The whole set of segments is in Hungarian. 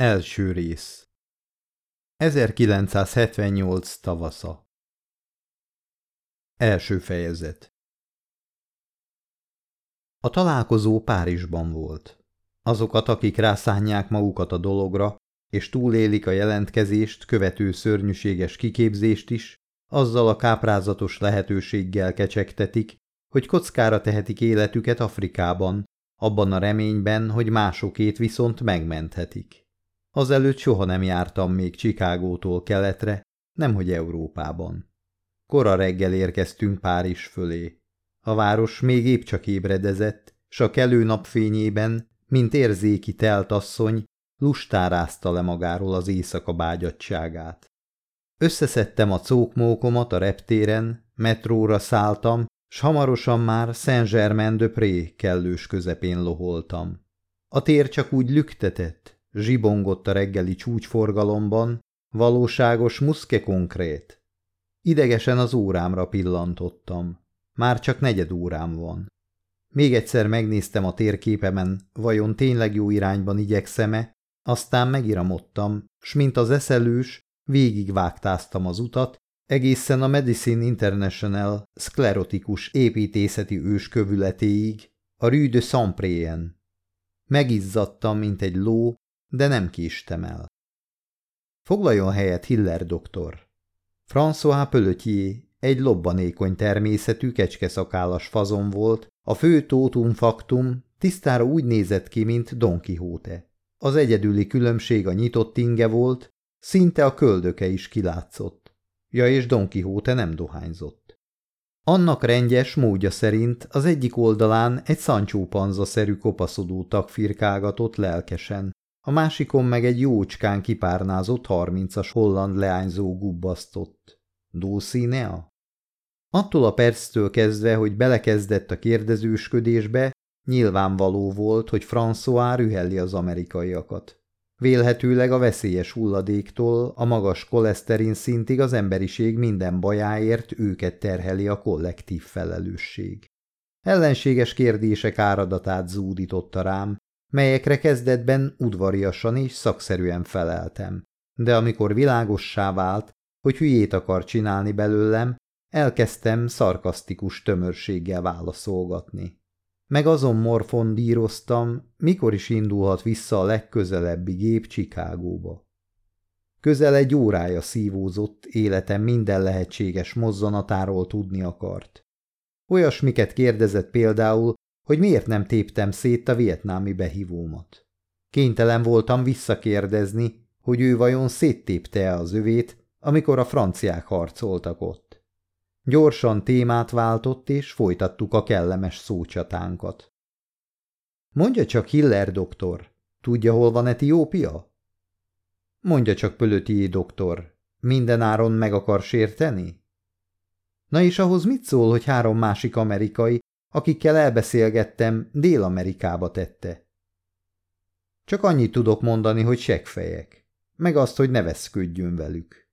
Első rész 1978 tavasza Első fejezet A találkozó Párizsban volt. Azokat, akik rászánják magukat a dologra, és túlélik a jelentkezést, követő szörnyűséges kiképzést is, azzal a káprázatos lehetőséggel kecsegtetik, hogy kockára tehetik életüket Afrikában, abban a reményben, hogy másokét viszont megmenthetik. Azelőtt soha nem jártam még Csikágótól keletre, nemhogy Európában. Kora reggel érkeztünk Párizs fölé. A város még épp csak ébredezett, s a kelő napfényében, mint érzéki teltasszony, lustárázta le magáról az éjszaka bágyadságát. Összeszedtem a cókmókomat a reptéren, metróra szálltam, s hamarosan már Saint-Germain-de-Pré kellős közepén loholtam. A tér csak úgy lüktetett, zsibongott a reggeli csúcsforgalomban, valóságos muszke konkrét. Idegesen az órámra pillantottam. Már csak negyed órám van. Még egyszer megnéztem a térképemen, vajon tényleg jó irányban igyekszem-e, aztán megiramodtam, s mint az eszelős, végigvágtáztam az utat, egészen a Medicine International szklerotikus építészeti őskövületéig, a Rue de. Megizzadtam, mint egy ló, de nem késtem el. Foglaljon helyet Hiller doktor. François Pölötjé egy lobbanékony természetű kecskeszakállas fazon volt, a fő tótum faktum tisztára úgy nézett ki, mint Don Quixote. Az egyedüli különbség a nyitott inge volt, szinte a köldöke is kilátszott. Ja, és Don Quixote nem dohányzott. Annak rendjes módja szerint az egyik oldalán egy Sancho panza-szerű kopaszodó tag firkálgatott lelkesen, a másikon meg egy jócskán kipárnázott harmincas holland leányzó gubbasztott. Dulcinea? Attól a perctől kezdve, hogy belekezdett a kérdezősködésbe, nyilvánvaló volt, hogy François rühelli az amerikaiakat. Vélhetőleg a veszélyes hulladéktól a magas koleszterin szintig az emberiség minden bajáért őket terheli a kollektív felelősség. Ellenséges kérdések áradatát zúdította rám, melyekre kezdetben udvariasan és szakszerűen feleltem. De amikor világossá vált, hogy hülyét akar csinálni belőlem, elkezdtem szarkasztikus tömörséggel válaszolgatni. Meg azon morfondíroztam, mikor is indulhat vissza a legközelebbi gép Csikágóba. Közel egy órája szívózott, életem minden lehetséges mozzanatáról tudni akart. Olyasmiket kérdezett például, hogy miért nem téptem szét a vietnámi behívómat. Kénytelen voltam visszakérdezni, hogy ő vajon széttépte-e az övét, amikor a franciák harcoltak ott. Gyorsan témát váltott, és folytattuk a kellemes szócsatánkat. Mondja csak, Hiller doktor, tudja, hol van Etiópia? Mondja csak, Pölötié doktor, minden áron meg akar sérteni? Na és ahhoz mit szól, hogy három másik amerikai akikkel elbeszélgettem, Dél-Amerikába tette. Csak annyit tudok mondani, hogy segfejek, meg azt, hogy ne veszködjön velük.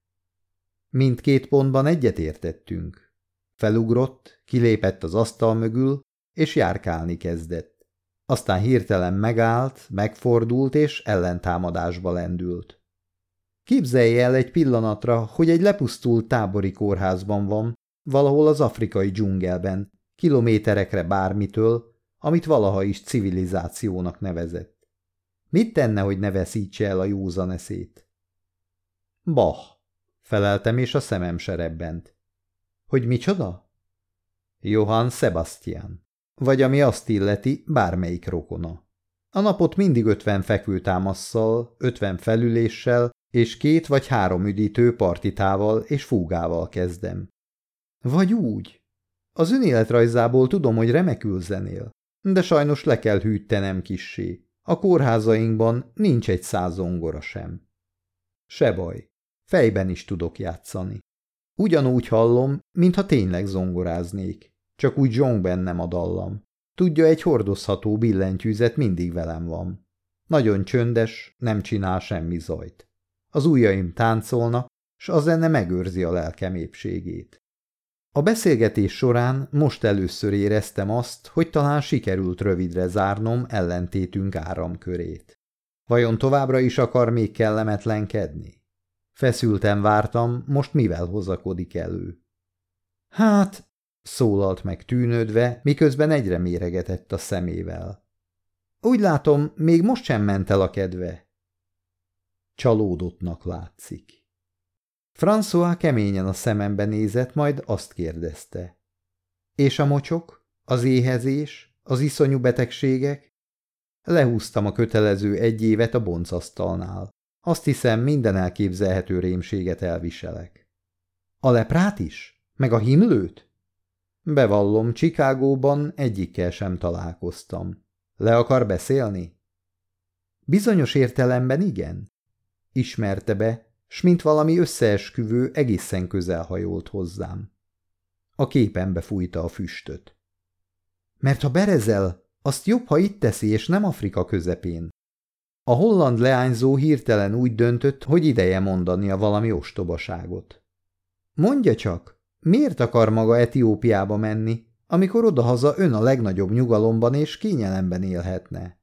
Mindkét pontban egyetértettünk. Felugrott, kilépett az asztal mögül, és járkálni kezdett. Aztán hirtelen megállt, megfordult, és ellentámadásba lendült. Képzelje el egy pillanatra, hogy egy lepusztult tábori kórházban van, valahol az afrikai dzsungelben, kilométerekre bármitől, amit valaha is civilizációnak nevezett. Mit tenne, hogy ne veszítse el a józan eszét? Bah, feleltem, és a szemem serebbent. Hogy micsoda? Johann Sebastian, vagy ami azt illeti, bármelyik rokona. A napot mindig ötven fekvőtámasszal, ötven felüléssel és két vagy három üdítő partitával és fúgával kezdem. Vagy úgy, az önéletrajzából tudom, hogy remekül zenél, de sajnos le kell hűtenem kissé. A kórházainkban nincs egy száz zongora sem. Se baj, fejben is tudok játszani. Ugyanúgy hallom, mintha tényleg zongoráznék, csak úgy zsong bennem a dallam. Tudja, egy hordozható billentyűzet mindig velem van. Nagyon csöndes, nem csinál semmi zajt. Az ujjaim táncolnak, s a zene megőrzi a lelkem épségét. A beszélgetés során most először éreztem azt, hogy talán sikerült rövidre zárnom ellentétünk áramkörét. Vajon továbbra is akar még kellemetlenkedni? Feszülten vártam, most mivel hozakodik elő. Hát, szólalt meg tűnődve, miközben egyre méregetett a szemével. Úgy látom, még most sem ment el a kedve. Csalódottnak látszik. François keményen a szemembe nézett, majd azt kérdezte. És a mocsok? Az éhezés? Az iszonyú betegségek? Lehúztam a kötelező egy évet a boncasztalnál. Azt hiszem, minden elképzelhető rémséget elviselek. A leprát is? Meg a himlőt? Bevallom, Csikágóban egyikkel sem találkoztam. Le akar beszélni? Bizonyos értelemben igen. Ismerte be, s mint valami összeesküvő egészen közel hajolt hozzám. A képembe fújta a füstöt. Mert ha berezel, azt jobb, ha itt teszi, és nem Afrika közepén. A holland leányzó hirtelen úgy döntött, hogy ideje mondania valami ostobaságot. Mondja csak, miért akar maga Etiópiába menni, amikor odahaza ön a legnagyobb nyugalomban és kényelemben élhetne?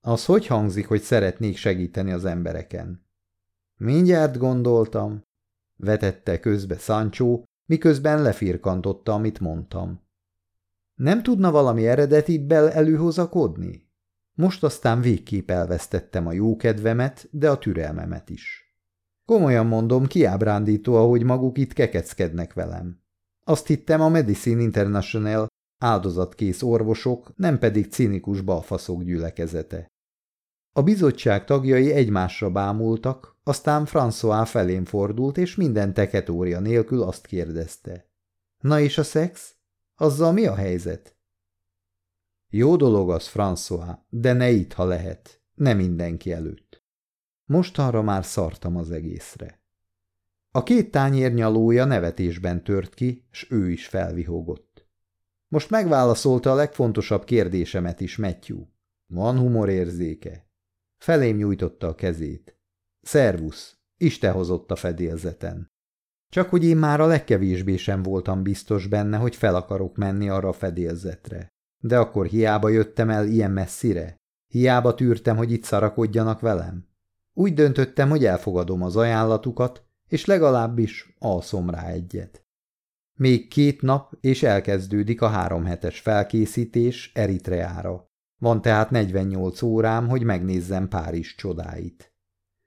Az hogy hangzik, hogy szeretnék segíteni az embereken? Mindjárt gondoltam, vetette közbe Sancho, miközben lefirkantotta, amit mondtam. Nem tudna valami eredetibbel előhozakodni? Most aztán végképp elvesztettem a jókedvemet, de a türelmemet is. Komolyan mondom, kiábrándító, ahogy maguk itt kekeckednek velem. Azt hittem a Medicine International áldozatkész orvosok, nem pedig cinikus balfaszok gyülekezete. A bizottság tagjai egymásra bámultak, aztán François felén fordult, és minden teketória nélkül azt kérdezte. Na és a szex? Azzal mi a helyzet? Jó dolog az, François, de ne itt, ha lehet. Ne mindenki előtt. Mostanra már szartam az egészre. A két tányér nyalója nevetésben tört ki, s ő is felvihogott. Most megválaszolta a legfontosabb kérdésemet is Matthew. Van humorérzéke. Felém nyújtotta a kezét. Szervusz, Isten hozott a fedélzeten. Csak hogy én már a legkevésbé sem voltam biztos benne, hogy fel akarok menni arra a fedélzetre. De akkor hiába jöttem el ilyen messzire? Hiába tűrtem, hogy itt szarakodjanak velem? Úgy döntöttem, hogy elfogadom az ajánlatukat, és legalábbis alszom rá egyet. Még két nap, és elkezdődik a három hetes felkészítés Eritreára. Van tehát 48 órám, hogy megnézzem Párizs csodáit.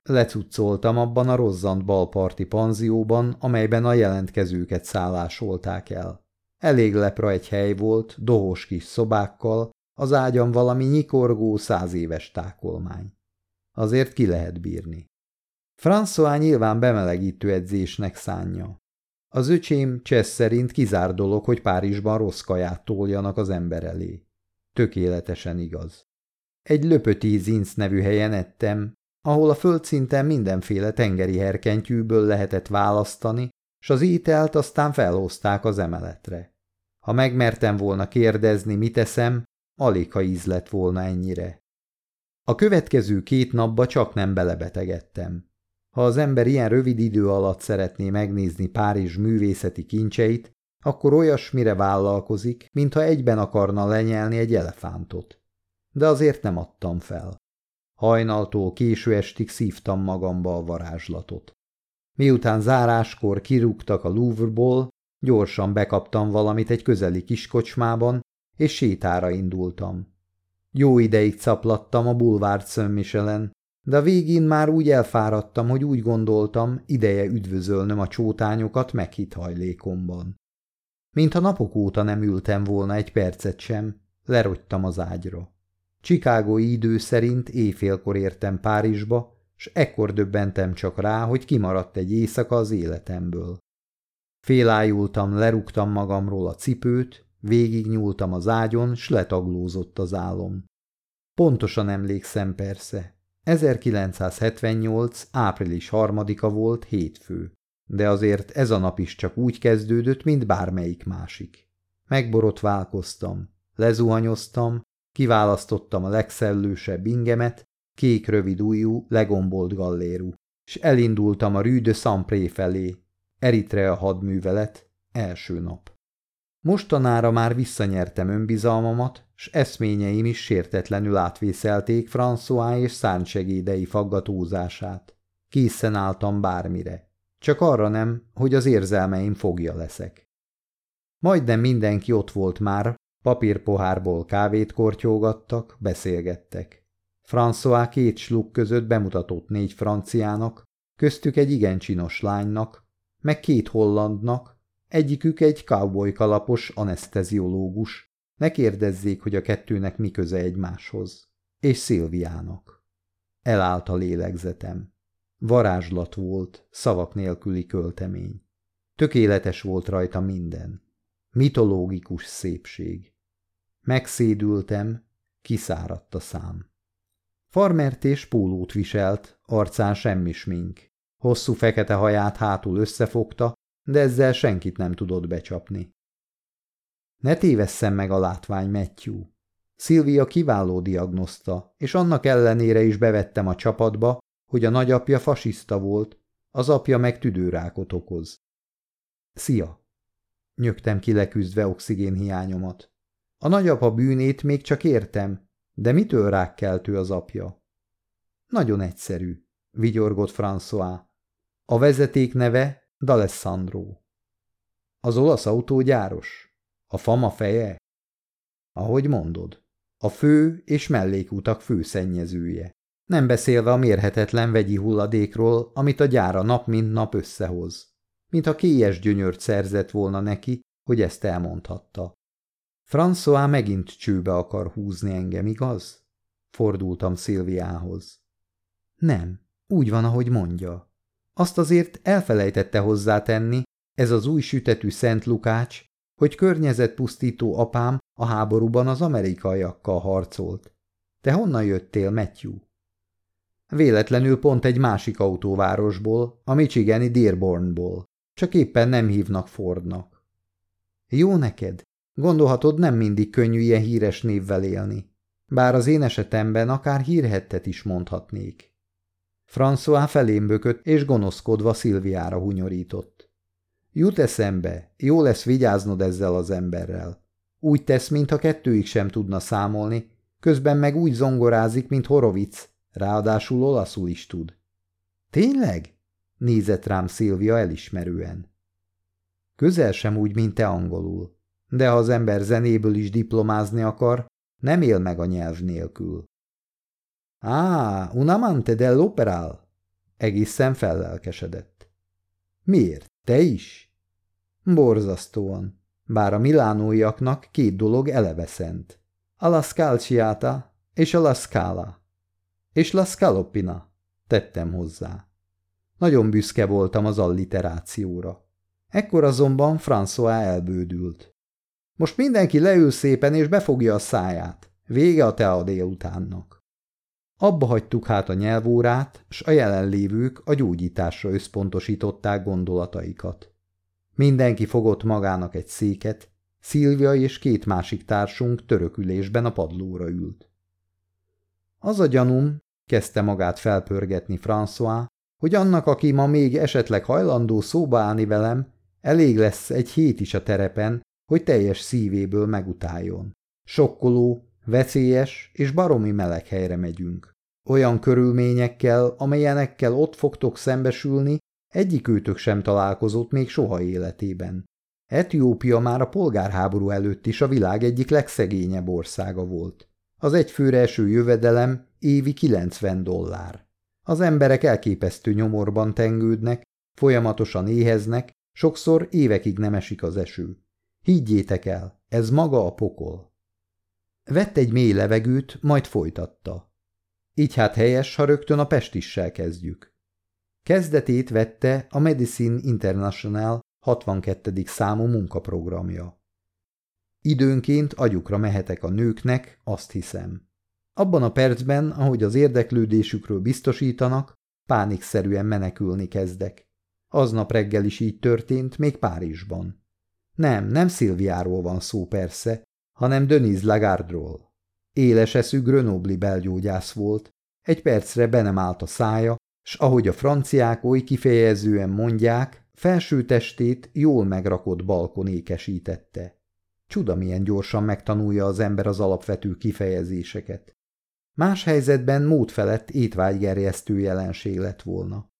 Lecuccoltam abban a rozzant balparti panzióban, amelyben a jelentkezőket szállásolták el. Elég lepra egy hely volt, dohos kis szobákkal, az ágyam valami nyikorgó száz éves tákolmány. Azért ki lehet bírni. François nyilván bemelegítő edzésnek szánja. Az öcsém Csesz szerint kizár dolog, hogy Párizsban rossz kaját toljanak az ember elé. Tökéletesen igaz. Egy löpöti zinc nevű helyen ettem, ahol a földszinten mindenféle tengeri herkentyűből lehetett választani, s az ételt aztán felhozták az emeletre. Ha megmertem volna kérdezni, mit eszem, alig ha íz lett volna ennyire. A következő két napba csak nem belebetegedtem. Ha az ember ilyen rövid idő alatt szeretné megnézni Párizs művészeti kincseit, akkor olyasmire vállalkozik, mintha egyben akarna lenyelni egy elefántot. De azért nem adtam fel. Hajnaltól késő estig szívtam magamba a varázslatot. Miután záráskor kirúgtak a Louvre-ból, Gyorsan bekaptam valamit egy közeli kiskocsmában, és sétára indultam. Jó ideig caplattam a bulvárt Szömmiselen, de végén már úgy elfáradtam, hogy úgy gondoltam, ideje üdvözölnöm a csótányokat meghitt hajlékomban. Mintha napok óta nem ültem volna egy percet sem, lerogytam az ágyra. Csikágói idő szerint éjfélkor értem Párizsba, s ekkor döbbentem csak rá, hogy kimaradt egy éjszaka az életemből. Félájultam, lerúgtam magamról a cipőt, végignyúltam az ágyon, s letaglózott az álom. Pontosan emlékszem persze. 1978. április harmadika volt hétfő, de azért ez a nap is csak úgy kezdődött, mint bármelyik másik. Megborotválkoztam, lezuhanyoztam, kiválasztottam a legszellősebb ingemet, kék rövid ujjú, legombolt gallérú, és elindultam a rűdö Szampré felé, Eritrea hadművelet, első nap. Mostanára már visszanyertem önbizalmamat, s eszményeim is sértetlenül átvészelték François és szárnysegédei faggatózását. Készen álltam bármire. Csak arra nem, hogy az érzelmeim fogja leszek. Majdnem mindenki ott volt már, papírpohárból kávét kortyógattak, beszélgettek. François két sluk között bemutatott négy franciának, köztük egy igen csinos lánynak, meg két hollandnak, egyikük egy cowboy kalapos anesteziológus, ne kérdezzék, hogy a kettőnek mi köze egymáshoz. És Szilviának. Elállt a lélegzetem. Varázslat volt, szavak nélküli költemény. Tökéletes volt rajta minden. Mitológikus szépség. Megszédültem, kiszáradt a szám. Farmert és pólót viselt, arcán semmi smink. Hosszú fekete haját hátul összefogta, de ezzel senkit nem tudott becsapni. Ne tévesszem meg a látvány, Matthew. Szilvia kiváló diagnoszta, és annak ellenére is bevettem a csapatba, hogy a nagyapja fasiszta volt, az apja meg tüdőrákot okoz. Szia! Nyögtem ki leküzdve oxigénhiányomat. A nagyapa bűnét még csak értem, de mitől rákkeltő az apja? Nagyon egyszerű, vigyorgott François. A vezeték neve D'Alessandro. Az olasz autógyáros? A fama feje? Ahogy mondod, a fő és mellékutak főszennyezője. Nem beszélve a mérhetetlen vegyi hulladékról, amit a gyára nap mint nap összehoz. Mintha kélyes gyönyört szerzett volna neki, hogy ezt elmondhatta. François megint csőbe akar húzni engem, igaz? Fordultam Szilviához. Nem, úgy van, ahogy mondja. Azt azért elfelejtette hozzátenni, ez az új sütetű Szent Lukács, hogy környezetpusztító apám a háborúban az amerikaiakkal harcolt. Te honnan jöttél, Matthew? Véletlenül pont egy másik autóvárosból, a Michigani Dearbornból. Csak éppen nem hívnak Fordnak. Jó neked? Gondolhatod, nem mindig könnyű ilyen híres névvel élni. Bár az én esetemben akár hírhettet is mondhatnék. François felém bökött, és gonoszkodva Szilviára hunyorított. Jut eszembe, jó lesz vigyáznod ezzel az emberrel. Úgy tesz, mintha kettőig sem tudna számolni, közben meg úgy zongorázik, mint Horovic, ráadásul olaszul is tud. Tényleg? Nézett rám Szilvia elismerően. Közel sem úgy, mint te angolul, de ha az ember zenéből is diplomázni akar, nem él meg a nyelv nélkül. Ah, un amante dell'operal? Egészen fellelkesedett. Miért? Te is? Borzasztóan, bár a milánóiaknak két dolog eleve szent. A la scalciata és a la scala. És la scalopina, tettem hozzá. Nagyon büszke voltam az alliterációra. Ekkor azonban François elbődült. Most mindenki leül szépen és befogja a száját. Vége a tea délutánnak. Abba hagytuk hát a nyelvórát, s a jelenlévők a gyógyításra összpontosították gondolataikat. Mindenki fogott magának egy széket, Szilvia és két másik társunk törökülésben a padlóra ült. Az a gyanúm, kezdte magát felpörgetni François, hogy annak, aki ma még esetleg hajlandó szóba állni velem, elég lesz egy hét is a terepen, hogy teljes szívéből megutáljon. Sokkoló, veszélyes és baromi meleg helyre megyünk. Olyan körülményekkel, amelyenekkel ott fogtok szembesülni, egyik őtök sem találkozott még soha életében. Etiópia már a polgárháború előtt is a világ egyik legszegényebb országa volt. Az egyfőre eső jövedelem évi 90 dollár. Az emberek elképesztő nyomorban tengődnek, folyamatosan éheznek, sokszor évekig nem esik az eső. Higgyétek el, ez maga a pokol. Vett egy mély levegőt, majd folytatta. Így hát helyes, ha rögtön a pestissel kezdjük. Kezdetét vette a Medicine International 62. számú munkaprogramja. Időnként agyukra mehetek a nőknek, azt hiszem. Abban a percben, ahogy az érdeklődésükről biztosítanak, pánikszerűen menekülni kezdek. Aznap reggel is így történt, még Párizsban. Nem, nem Szilviáról van szó persze, hanem Denise Lagardról. Éles eszű Grenoble belgyógyász volt, egy percre be nem állt a szája, s ahogy a franciák oly kifejezően mondják, felső testét jól megrakott balkon ékesítette. Csuda, milyen gyorsan megtanulja az ember az alapvető kifejezéseket. Más helyzetben mód felett étvágygerjesztő jelenség lett volna.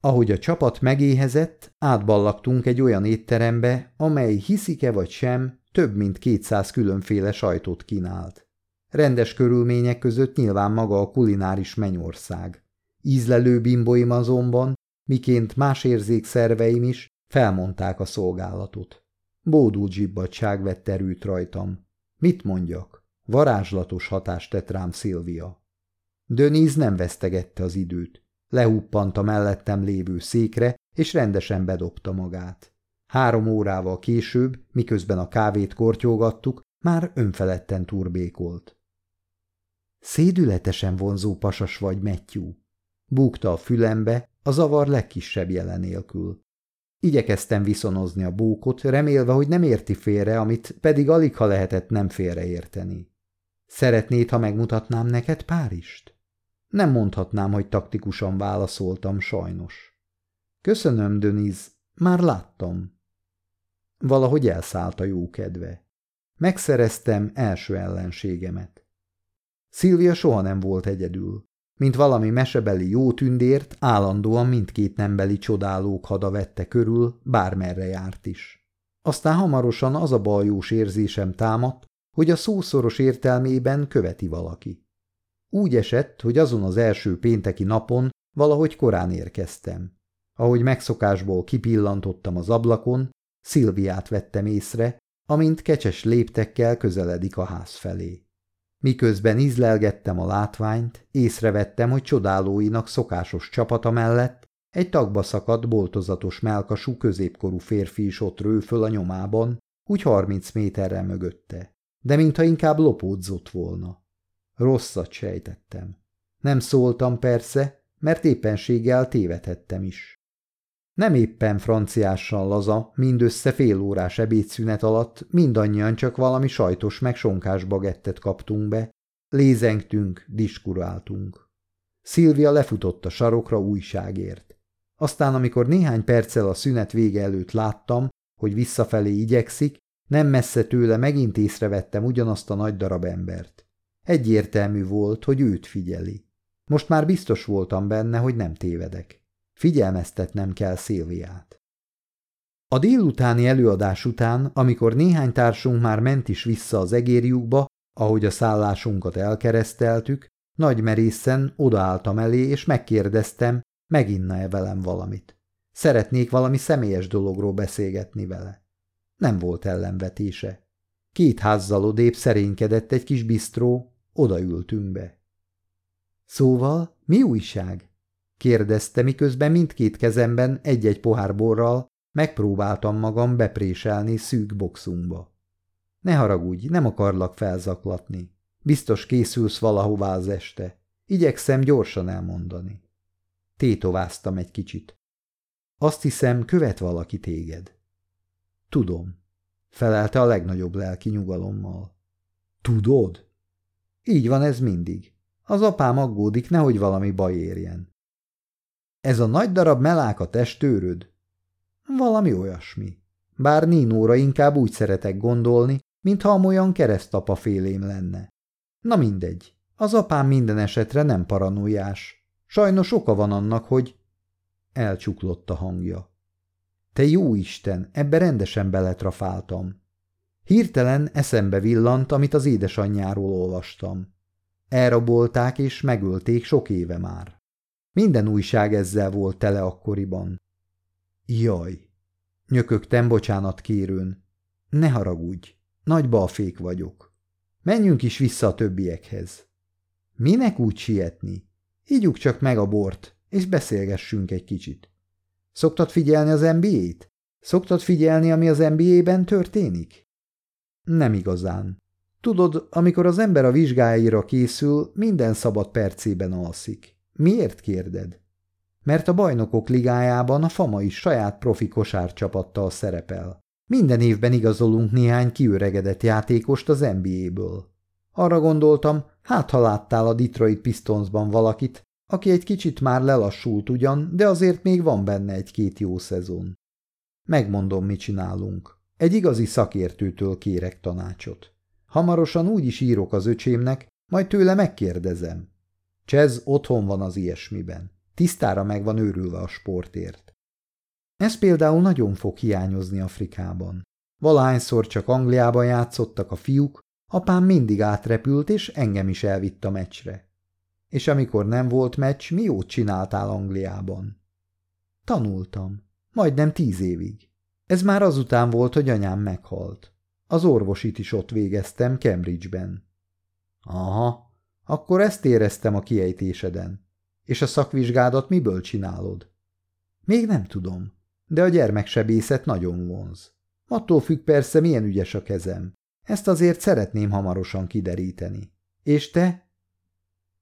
Ahogy a csapat megéhezett, átballagtunk egy olyan étterembe, amely hiszike vagy sem, több mint kétszáz különféle sajtot kínált. Rendes körülmények között nyilván maga a kulináris mennyország. Ízlelő bimboim azonban, miként más érzékszerveim is, felmondták a szolgálatot. Bódult zsibbadság vett erőt rajtam. Mit mondjak? Varázslatos hatást tett rám Szilvia. Döníz nem vesztegette az időt. Lehuppant a mellettem lévő székre, és rendesen bedobta magát. Három órával később, miközben a kávét kortyolgattuk, már önfeledten turbékolt. Szédületesen vonzó pasas vagy, Matthew. Búgta a fülembe, a zavar legkisebb jelenélkül. Igyekeztem viszonozni a bókot, remélve, hogy nem érti félre, amit pedig alig lehetett nem félreérteni. Szeretnéd, ha megmutatnám neked Párist? Nem mondhatnám, hogy taktikusan válaszoltam, sajnos. Köszönöm, Döniz, már láttam. Valahogy elszállt a jó kedve. Megszereztem első ellenségemet. Szilvia soha nem volt egyedül. Mint valami mesebeli jó tündért, állandóan mindkét nembeli csodálók hada vette körül, bármerre járt is. Aztán hamarosan az a baljós érzésem támadt, hogy a szószoros értelmében követi valaki. Úgy esett, hogy azon az első pénteki napon valahogy korán érkeztem. Ahogy megszokásból kipillantottam az ablakon, Szilviát vettem észre, amint kecses léptekkel közeledik a ház felé. Miközben ízlelgettem a látványt, észrevettem, hogy csodálóinak szokásos csapata mellett egy tagba szakadt, boltozatos melkasú középkorú férfi is ott föl a nyomában, úgy harminc méterre mögötte, de mintha inkább lopódzott volna. Rosszat sejtettem. Nem szóltam persze, mert éppenséggel tévedhettem is. Nem éppen franciással laza, mindössze fél órás ebédszünet alatt mindannyian csak valami sajtos meg sonkás bagettet kaptunk be, lézengtünk, diskuráltunk. Szilvia lefutott a sarokra újságért. Aztán, amikor néhány perccel a szünet vége előtt láttam, hogy visszafelé igyekszik, nem messze tőle megint észrevettem ugyanazt a nagy darab embert. Egyértelmű volt, hogy őt figyeli. Most már biztos voltam benne, hogy nem tévedek. Figyelmeztetnem kell Szilviát. A délutáni előadás után, amikor néhány társunk már ment is vissza az egérjukba, ahogy a szállásunkat elkereszteltük, nagy merészen odaálltam elé, és megkérdeztem, meginna-e velem valamit. Szeretnék valami személyes dologról beszélgetni vele. Nem volt ellenvetése. Két házzal odébb szerénykedett egy kis bisztró, odaültünk be. Szóval, mi újság? Kérdezte, miközben mindkét kezemben egy-egy pohár borral megpróbáltam magam bepréselni szűk boxunkba. Ne haragudj, nem akarlak felzaklatni. Biztos készülsz valahová az este. Igyekszem gyorsan elmondani. Tétováztam egy kicsit. Azt hiszem, követ valaki téged. Tudom, felelte a legnagyobb lelki nyugalommal. Tudod? Így van ez mindig. Az apám aggódik, nehogy valami baj érjen. Ez a nagy darab melák a testőröd? Valami olyasmi. Bár Ninóra inkább úgy szeretek gondolni, mintha amolyan keresztapa félém lenne. Na mindegy, az apám minden esetre nem paranoiás. Sajnos oka van annak, hogy... Elcsuklott a hangja. Te jó Isten, ebbe rendesen beletrafáltam. Hirtelen eszembe villant, amit az édesanyjáról olvastam. Elrabolták és megölték sok éve már. Minden újság ezzel volt tele akkoriban. Jaj, nyökögtem bocsánat kérőn. Ne haragudj, nagy balfék vagyok. Menjünk is vissza a többiekhez. Minek úgy sietni? Ígyuk csak meg a bort, és beszélgessünk egy kicsit. Szoktad figyelni az NBA-t? Szoktad figyelni, ami az NBA-ben történik? Nem igazán. Tudod, amikor az ember a vizsgáira készül, minden szabad percében alszik. Miért kérded? Mert a bajnokok ligájában a Fama is saját profi kosárcsapattal szerepel. Minden évben igazolunk néhány kiöregedett játékost az NBA-ből. Arra gondoltam, hát ha láttál a Detroit Pistonsban valakit, aki egy kicsit már lelassult ugyan, de azért még van benne egy-két jó szezon. Megmondom, mit csinálunk. Egy igazi szakértőtől kérek tanácsot. Hamarosan úgy is írok az öcsémnek, majd tőle megkérdezem. Csez otthon van az ilyesmiben. Tisztára meg van őrülve a sportért. Ez például nagyon fog hiányozni Afrikában. Valahányszor csak Angliában játszottak a fiúk, apám mindig átrepült, és engem is elvitt a meccsre. És amikor nem volt meccs, mi jót csináltál Angliában? Tanultam. Majdnem tíz évig. Ez már azután volt, hogy anyám meghalt. Az orvosit is ott végeztem, Cambridge-ben. Aha, akkor ezt éreztem a kiejtéseden. És a szakvizsgádat miből csinálod? Még nem tudom, de a gyermeksebészet nagyon vonz. Attól függ persze, milyen ügyes a kezem. Ezt azért szeretném hamarosan kideríteni. És te?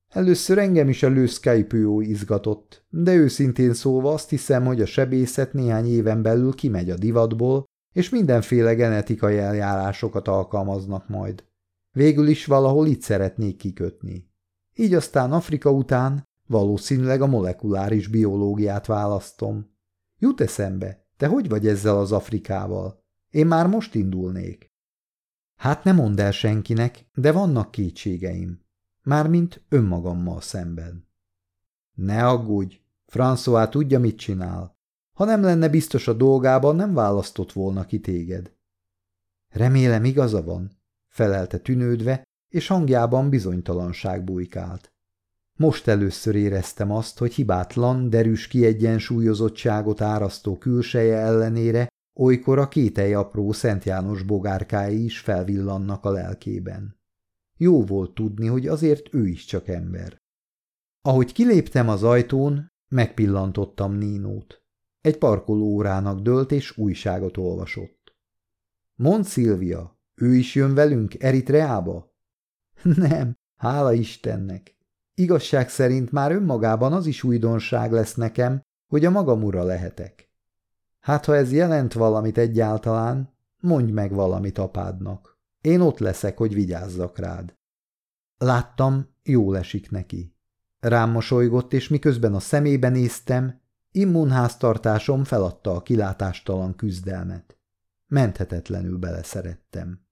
Először engem is a lőszkájpőó izgatott, de őszintén szólva azt hiszem, hogy a sebészet néhány éven belül kimegy a divatból, és mindenféle genetikai eljárásokat alkalmaznak majd. Végül is valahol itt szeretnék kikötni. Így aztán Afrika után valószínűleg a molekuláris biológiát választom. Jut eszembe, te hogy vagy ezzel az Afrikával? Én már most indulnék. Hát nem mondd el senkinek, de vannak kétségeim. Mármint önmagammal szemben. Ne aggódj, François tudja, mit csinál. Ha nem lenne biztos a dolgában, nem választott volna ki téged. Remélem igaza van, felelte tűnődve, és hangjában bizonytalanság bujkált. Most először éreztem azt, hogy hibátlan, derűs kiegyensúlyozottságot árasztó külseje ellenére olykor a kételj apró Szent János bogárkái is felvillannak a lelkében. Jó volt tudni, hogy azért ő is csak ember. Ahogy kiléptem az ajtón, megpillantottam Nínót. Egy parkolóórának dőlt és újságot olvasott. Mond Szilvia, ő is jön velünk Eritreába? Nem, hála Istennek. Igazság szerint már önmagában az is újdonság lesz nekem, hogy a magam ura lehetek. Hát ha ez jelent valamit egyáltalán, mondj meg valamit apádnak. Én ott leszek, hogy vigyázzak rád. Láttam, jól esik neki. Rám mosolygott, és miközben a szemébe néztem, immunháztartásom feladta a kilátástalan küzdelmet. Menthetetlenül beleszerettem.